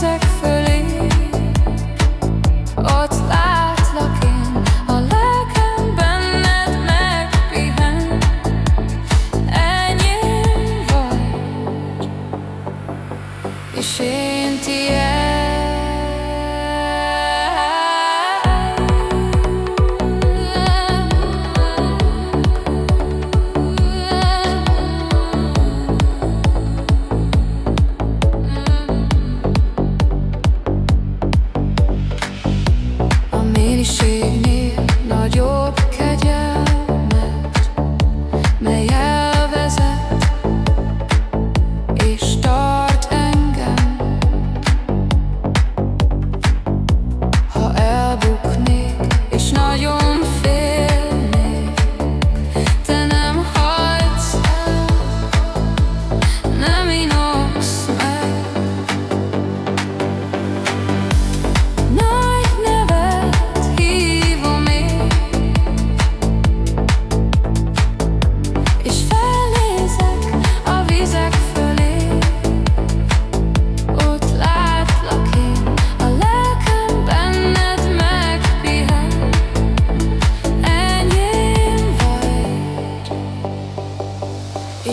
music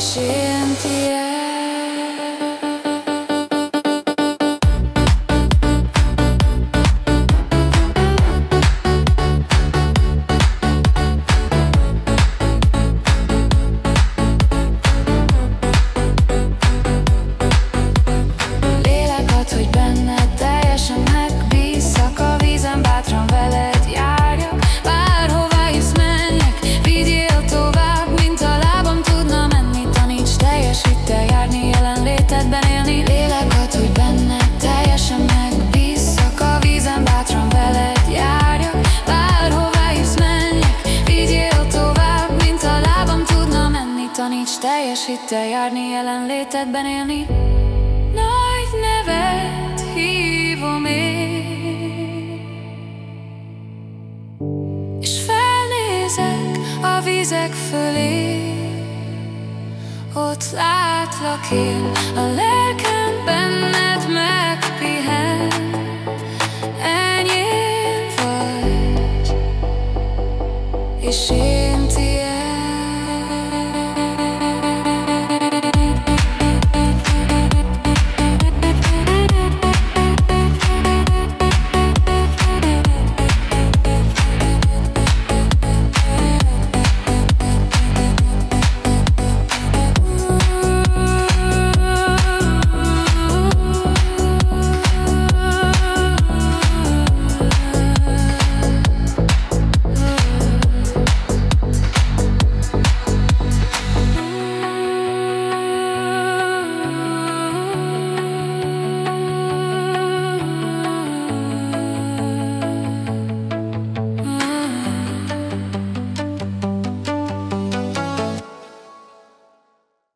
és én tiéd. Taníts teljes hittel járni, jelenlétedben élni. Nagy nevet hívom én. És felnézek a vizek fölé. Ott látlak én, a lelkem benned megpihen. Enyém vagy, és én